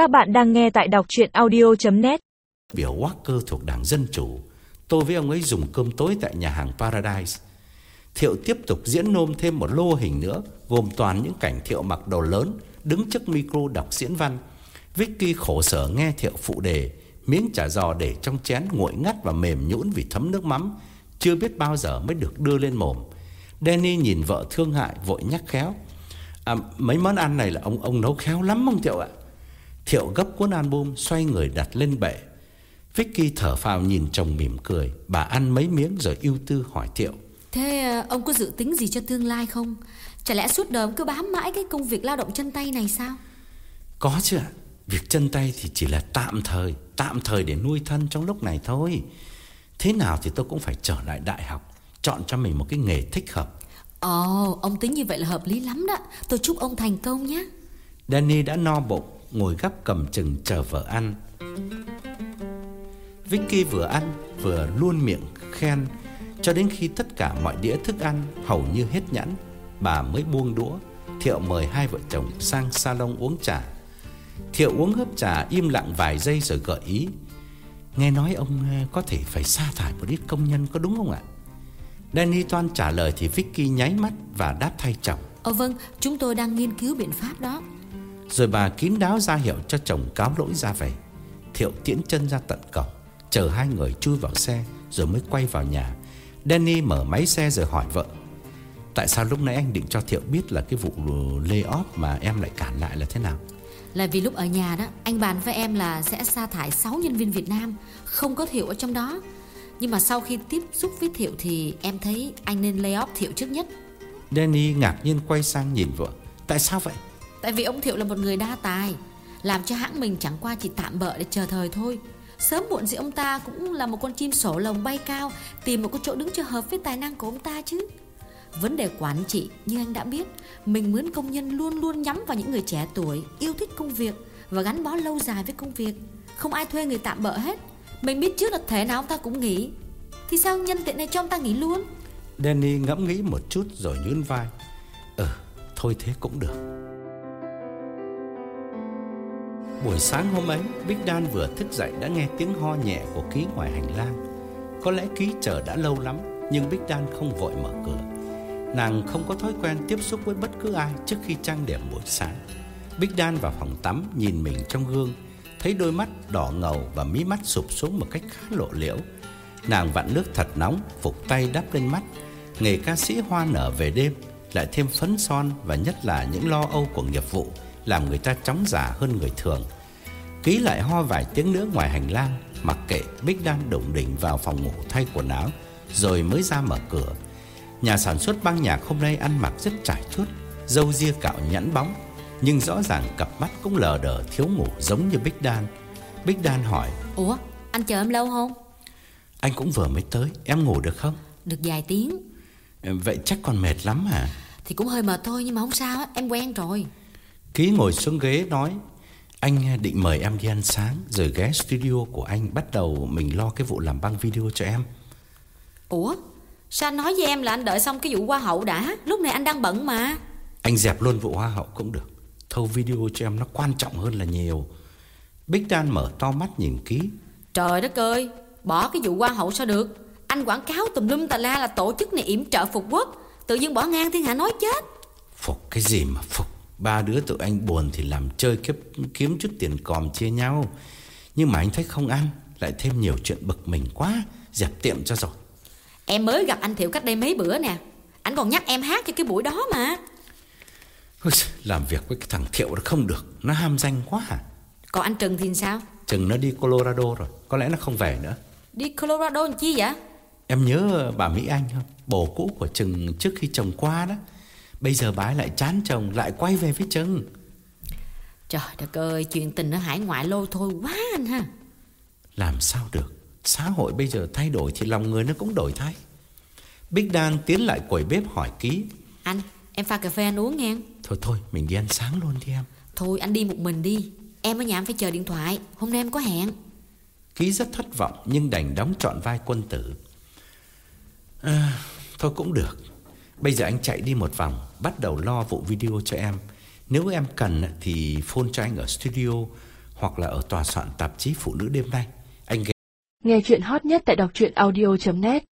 Các bạn đang nghe tại đọc chuyện audio.net Biểu Walker thuộc Đảng Dân Chủ, Tôi với ông ấy dùng cơm tối tại nhà hàng Paradise. Thiệu tiếp tục diễn nôm thêm một lô hình nữa, Gồm toàn những cảnh Thiệu mặc đồ lớn, Đứng trước micro đọc diễn văn. Vicky khổ sở nghe Thiệu phụ đề, Miếng chả giò để trong chén nguội ngắt và mềm nhũn vì thấm nước mắm, Chưa biết bao giờ mới được đưa lên mồm. Danny nhìn vợ thương hại, vội nhắc khéo. À mấy món ăn này là ông ông nấu khéo lắm ông Thiệu ạ? Thiệu gấp cuốn album xoay người đặt lên bệ. Vicky thở phào nhìn chồng mỉm cười. Bà ăn mấy miếng rồi ưu tư hỏi Thiệu. Thế ờ, ông có dự tính gì cho tương lai không? Chả lẽ suốt đời ông cứ bám mãi cái công việc lao động chân tay này sao? Có chứ ạ. Việc chân tay thì chỉ là tạm thời Tạm thời để nuôi thân trong lúc này thôi. Thế nào thì tôi cũng phải trở lại đại học Chọn cho mình một cái nghề thích hợp. Ồ, ông tính như vậy là hợp lý lắm đó. Tôi chúc ông thành công nhé. Danny đã no bụng Ngồi gấp cầm chừng chờ vợ ăn. Vicky vừa ăn Vừa luôn miệng khen Cho đến khi tất cả mọi đĩa thức ăn Hầu như hết nhãn Bà mới buông đũa Thiệu mời hai vợ chồng sang salon uống trà. Thiệu uống hớp trà im lặng vài giây rồi gợi ý Nghe nói ông ờ, có thể phải sa thải một ít công nhân có đúng không ạ? Danny toan trả lời thì Vicky nháy mắt và đáp thay chồng. Ờ vâng, chúng tôi đang nghiên cứu biện pháp đó. Rồi bà kín đáo ra hiệu cho chồng cáo lỗi ra về Thiệu tiễn chân ra tận cổng Chờ hai người chui vào xe Rồi mới quay vào nhà Danny mở máy xe rồi hỏi vợ Tại sao lúc nãy anh định cho Thiệu biết là cái vụ lay off mà em lại cản lại là thế nào? Là vì lúc ở nhà đó Anh bàn với em là sẽ sa thải 6 nhân viên Việt Nam Không có Thiệu ở trong đó Nhưng mà sau khi tiếp xúc với Thiệu Thì em thấy anh nên lay off Thiệu trước nhất Danny ngạc nhiên quay sang nhìn vợ Tại sao vậy? Tại vì ông Thiệu là một người đa tài Làm cho hãng mình chẳng qua chỉ tạm bỡ để chờ thời thôi. Sớm muộn gì ông ta cũng là một con chim sổ lồng bay cao Tìm một cái chỗ đứng cho hợp với tài năng của ông ta chứ. Vấn đề quản trị như anh đã biết Mình mướn công nhân luôn luôn nhắm vào những người trẻ tuổi Yêu thích công việc Và gắn bó lâu dài với công việc. Không ai thuê người tạm bỡ hết. Mình biết trước là thế nào ông ta cũng nghỉ. Thì sao nhân tiện này cho ông ta nghỉ luôn? Danny ngẫm nghĩ một chút rồi nhún vai. Ừ, thôi thế cũng được. Buổi sáng hôm ấy Bích Dan vừa thức dậy đã nghe tiếng ho nhẹ của Ký ngoài hành lang. Có lẽ Ký chờ đã lâu lắm Nhưng Bích Dan không vội mở cửa. Nàng không có thói quen tiếp xúc với bất cứ ai trước khi trang điểm buổi sáng. Bích Dan vào phòng tắm nhìn mình trong gương Thấy đôi mắt đỏ ngầu và mí mắt sụp xuống một cách khá lộ liễu. Nàng vặn nước thật nóng, phục tay đắp lên mắt. Nghề ca sĩ hoa nở về đêm Lại thêm phấn son và nhất là những lo âu của nghiệp vụ. Làm người ta chóng giả hơn người thường. Ký lại ho vài tiếng nữa ngoài hành lang Mặc kệ Big Dan đụng đỉnh vào phòng ngủ thay quần áo Rồi mới ra mở cửa. Nhà sản xuất băng nhạc hôm nay ăn mặc rất trải chuốt Dâu ria cạo nhẵn bóng Nhưng rõ ràng cặp mắt cũng lờ đờ thiếu ngủ giống như Big Dan Big Dan hỏi Ủa anh chờ em lâu không? Anh cũng vừa mới tới Em ngủ được không? Được vài tiếng. Vậy chắc còn mệt lắm hả? Thì cũng hơi mệt thôi nhưng mà không sao á Em quen rồi Ký ngồi xuống ghế nói Anh định mời em đi ăn sáng Rồi ghé studio của anh Bắt đầu mình lo cái vụ làm băng video cho em. Ủa? Sao anh nói với em là anh đợi xong cái vụ hoa hậu đã? Lúc này anh đang bận mà. Anh dẹp luôn vụ hoa hậu cũng được. Thâu video cho em nó quan trọng hơn là nhiều. Big Dan mở to mắt nhìn ký Trời đất ơi Bỏ cái vụ hoa hậu sao được? Anh quảng cáo tùm lum tà la là tổ chức này yểm trợ phục quốc. Tự dưng bỏ ngang thiên hạ nói chết. Phục cái gì mà phục Ba đứa tụi anh buồn thì làm chơi kiếm, kiếm chút tiền còm chia nhau. Nhưng mà anh thấy không ăn Lại thêm nhiều chuyện bực mình quá Dẹp tiệm cho rồi Em mới gặp anh Thiệu cách đây mấy bữa nè. Anh còn nhắc em hát cho cái buổi đó mà. Ôi, Làm việc với cái thằng Thiệu nó không được Nó ham danh quá à. Còn anh Trừng thì sao? Chừng nó đi Colorado rồi Có lẽ nó không về nữa. Đi Colorado làm chi vậy? Em nhớ bà Mỹ Anh không? Bồ cũ của Trừng trước khi chồng qua đó Bây giờ bà ấy lại chán chồng Lại quay về với Trừng Trời đất ơi Chuyện tình ở hải ngoại lôi thôi quá anh ha. Làm sao được? Xã hội bây giờ thay đổi Thì lòng người nó cũng đổi thay. Big Dan tiến lại quầy bếp hỏi ký. Anh em pha cà phê anh uống nghe. Thôi thôi mình đi ăn sáng luôn đi em. Thôi anh đi một mình đi. Em ở nhà em phải chờ điện thoại. Hôm nay em có hẹn. Ký rất thất vọng nhưng đành đóng trọn vai quân tử. À, Thôi cũng được Bây giờ anh chạy đi một vòng, Bắt đầu lo vụ video cho em Nếu em cần thì phone cho anh ở studio hoặc là ở tòa soạn tạp chí Phụ nữ đêm nay. Anh ghé Nghe chuyện hot nhất tại đọc truyện audio.net